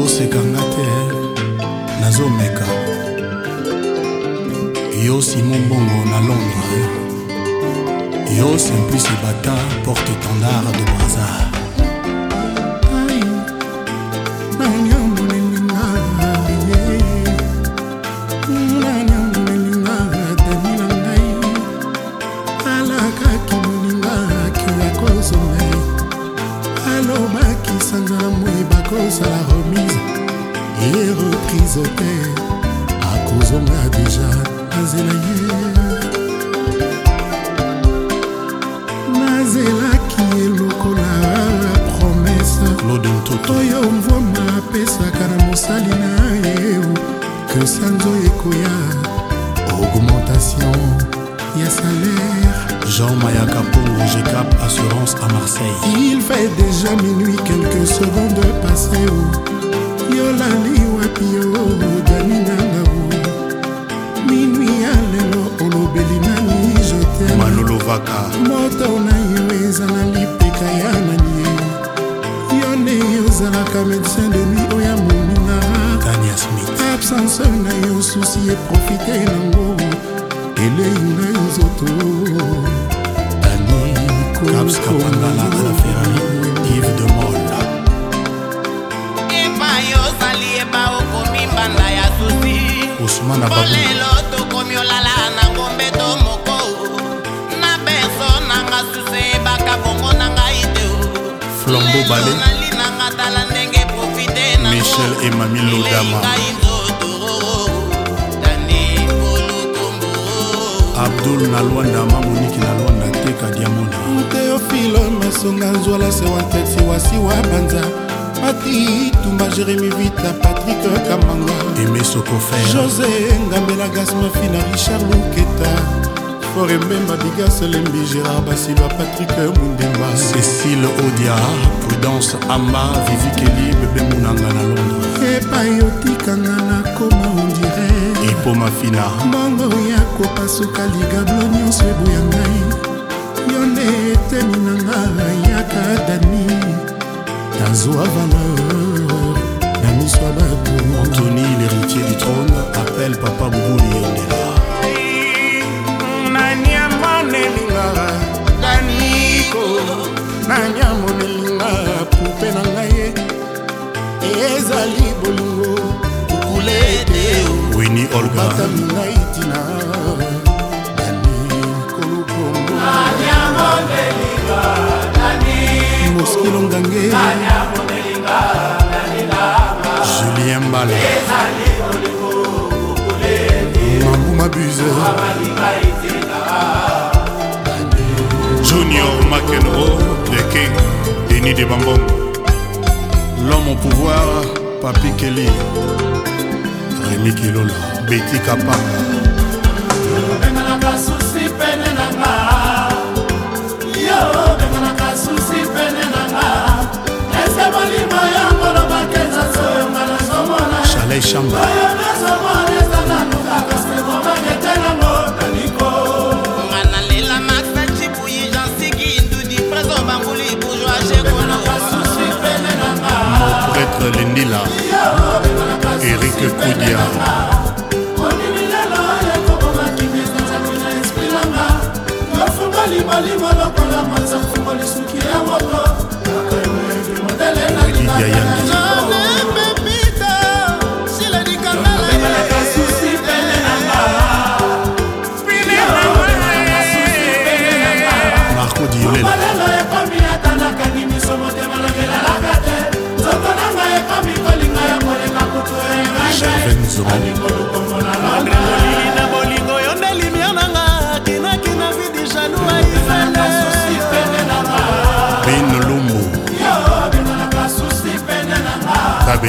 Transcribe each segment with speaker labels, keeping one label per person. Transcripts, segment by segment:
Speaker 1: bosekanga te nazomeka yo simon bongo na londres yo simpuisi bata porte tendard de brazard kozonga deja nazela ye nazelaki ye on promese oyo mvoma apesaka na mosali na ye ke sanzo ekoya augmentation ya salaire Jean Mayaka Pongo GCAP Assurance à Marseille. Il fait déjà minuit, quelques secondes passées. Oh. Yolali Wapio, oh, Damina elobeli nani jetemanolovaka moto na yo ezala lipeka ya nani yo nde ozalaka médecin de nuit oya oh, moninga absence na yo susi eprofite nango elei na nzoto Yves de Molle eba yozali eba okomi mbanda ya susi polelo to beto moko na beso nanga suse baka bongo na ngai te flambo bale nalinanga tala ndenge profite na michel emami lodama abdul na lwanda mamoniki na lwanda teka diamona teofilo masonga nzwala sewanteti wasiwa banza mati tumba jérémi vita pat esokofer josé engambela gasmafi na richard luketa forememba bigaselembi gérard basilwa patrik mundema cécile odia prudence amba vivikeli bebemunanga na londres epai otikanga na koma ondire ipoma fina mbongo ya kopasuka ligablo nyonso ebuya ngai yo nde etemi nanga yaka dani nazwa valeur Babatou Anthony l'héritier du trône appelle papa Boubou Liendela Naniamonelinga Daniko Naniamonelinga Poupe na ngai ezali bolingo kokule te Winnie Olga Bataminga itina m'abuse Junior McEnroe, The King, Denis de Bambon L'homme au pouvoir, Papi Kelly Rémi Kilola, Betty Kapanga Chalet Chamba lindila erike kudia balima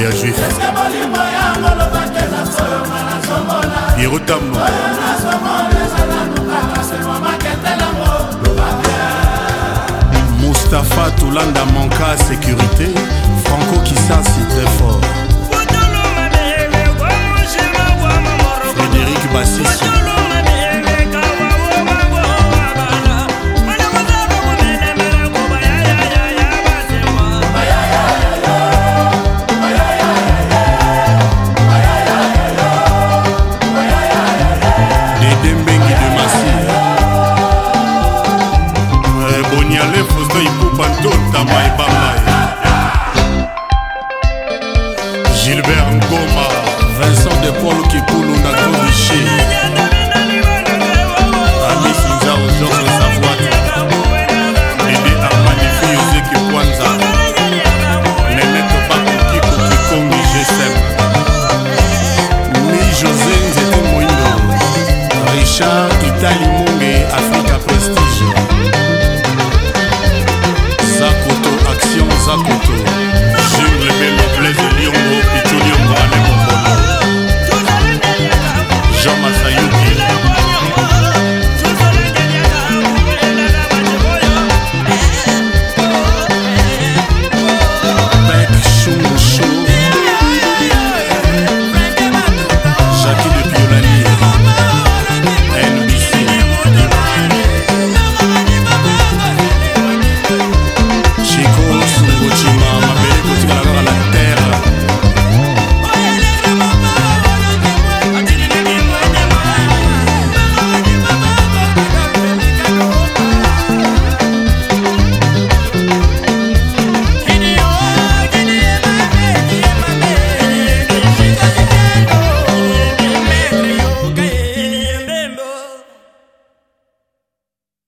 Speaker 1: ya juif yerotambo mustapha tolanda manka sécurité franco kisasi très fort moto ekufa ntotama ebamba gilbert ngoma vincent de paul kikulu na kodishi amisinza ozoko savoite dede armanifi yozeki kwanza leneto bakokikokikongi gsm mi josé nzete moindo richard itali mongo